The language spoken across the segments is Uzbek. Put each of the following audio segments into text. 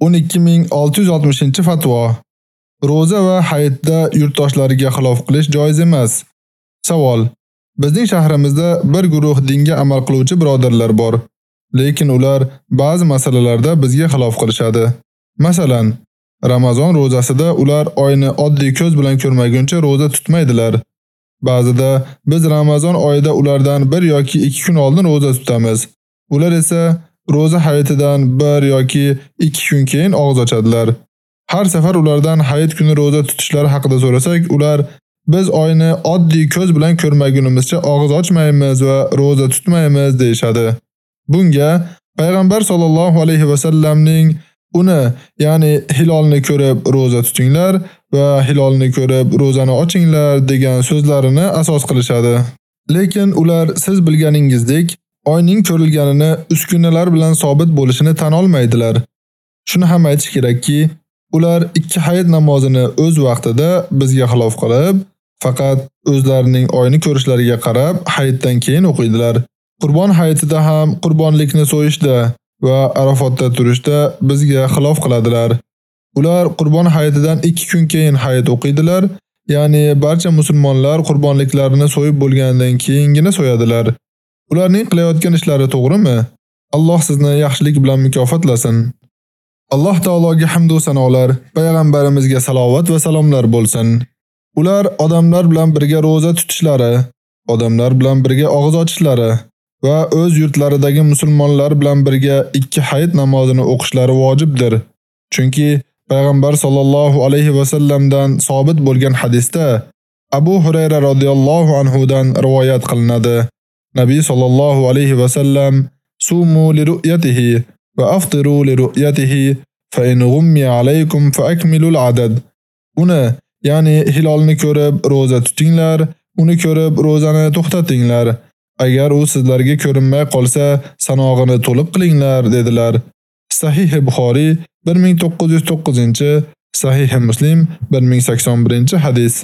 12660-fatvo. Roza va hayitda yurtdoshlariga xilof qilish joiz emas. Savol: Bizning shahrimizda bir guruh dinga amal qiluvchi birodarlar bor, lekin ular ba'zi masalalarda bizga xilof qilishadi. Masalan, Ramazon rozasida ular oyni oddiy ko'z bilan ko'rmaguncha roza tutmaydilar. Ba'zida biz Ramazon oyida ulardan bir yoki 2 kun oldin roza tutamiz. Ular esa roza hayitidan bir yoki 2 kun keyin og'iz ochadilar. Har safar ulardan hayit kuni roza tutishlari haqida so'rasak, ular biz oyni oddiy ko'z bilan ko'rmagunimizcha og'iz ochmaymiz va roza tutmaymiz deyshadi. Bunga payg'ambar sollallohu alayhi va sallamning uni, ya'ni hilolni ko'rib roza tutinglar va hilolni ko'rib rozani ochinglar degan so'zlarini asos qilishadi. Lekin ular siz bilganingizdek oyning ko'rilganini uskunalar bilan sobit bo'lishini tan olmaydilar. Shuni ham aytish kerakki, ular ikki hayit namozini o'z vaqtida bizga xilof qilib, faqat o'zlarining oyni ko'rishlariga qarab hayitdan keyin o'qiydilar. Qurbon hayitida ham qurbonlikni so'yishda va Arafotda turishda bizga xilof qiladilar. Ular qurbon hayitidan 2 kun keyin hayit o'qiydilar, ya'ni barcha musulmonlar qurbonliklarini so'yib bo'lgandan keyingina so'yadilar. Ularning qilayotgan ishlari to'g'rimi? Alloh sizni yaxshilik bilan mukofotlasin. Alloh taologa hamd va sanolar, payg'ambarimizga salovat va salomlar bo'lsin. Ular odamlar bilan birga roza tutishlari, odamlar bilan birga og'iz ochishlari va o'z yurtlaridagi musulmonlar bilan birga ikki hayit namozini o'qishlari vojibdir. Chunki payg'ambar sollallohu alayhi va sallamdan sabit bo'lgan hadisda Abu Hurayra radhiyallohu anhu dan rivoyat qilinadi. Nabiy sallallohu alayhi va sallam sumu li ru'yatihi va aftiru li ru'yatihi fa in ghummiya alaykum fa akmilu al-adad. Uni, ya'ni hilolni ko'rib roza tutinglar, uni ko'rib rozani to'xtatinglar. Agar u sizlarga ko'rinmay qolsa, sanog'ini to'liq qilinglar dedilar. Sahih Buxoriy 1909-chi, Sahih Muslim 1081 hadis.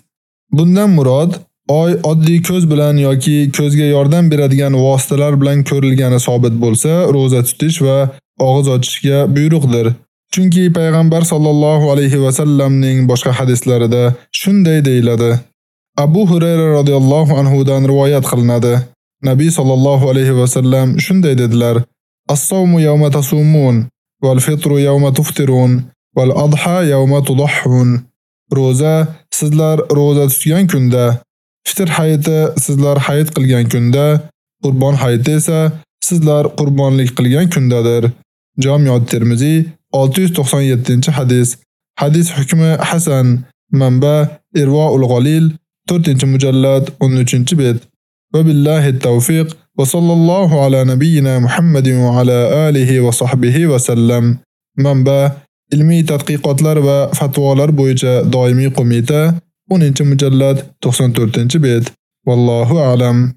Bundan murod Oy oddiy ko'z bilan yoki ko'zga yordam beradigan vositalar bilan ko'rilgani sabit bo'lsa, roza tutish va og'iz ochishga buyruqdir. Chunki payg'ambar sollallohu alayhi va sallamning boshqa hadislarida shunday deyiladi. Abu Hurayra radhiyallohu anhu dan rivoyat qilinadi. Nabiy sollallohu alayhi va sallam shunday dedilar: As-sawmu yawma tasumun wal fitru yawma tuftirun wal adha yawma tudhhun. Roza sizlar roza tutgan kunda Fitr hayiti sizlar hayit qilgan kunda, Qurbon hayiti esa sizlar qurbonlik qilgan kundadir. Jami' Termiziy 697-hadis. Hadis hukmi hasan. Manba Irvoul Ghalil 4-mujallad 13-bet. Va billahi tawfiq va sallallohu ala nabiyyina Muhammadin va ala alihi va sahbihi va sallam. Manba ilmiy tadqiqotlar va fatvolar bo'yicha doimiy qo'mita 10-mujallad 94-bet. Vallohu a'lam.